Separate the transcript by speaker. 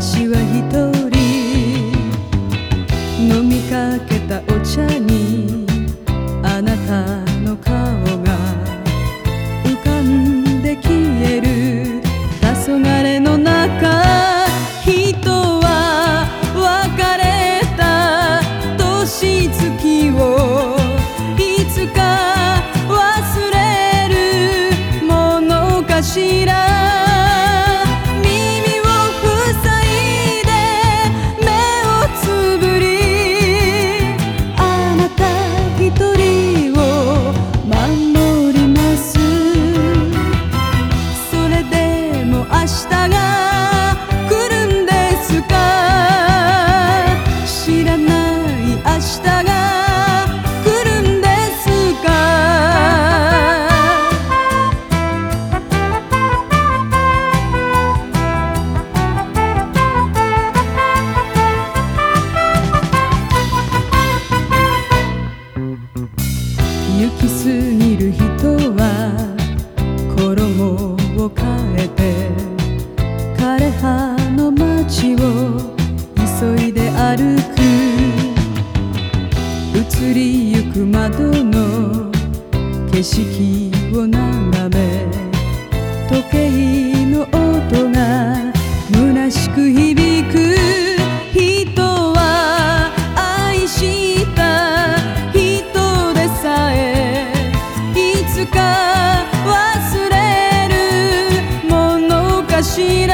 Speaker 1: 私は一人飲みかけたお茶にあなたの顔が浮かんで消える黄昏の中人は別れた年月をいつか忘れるものかしらしたが地を急いで歩く移りゆく窓の景色を眺め時計の音が虚しく響く人は愛した人でさえいつか忘れるものかしら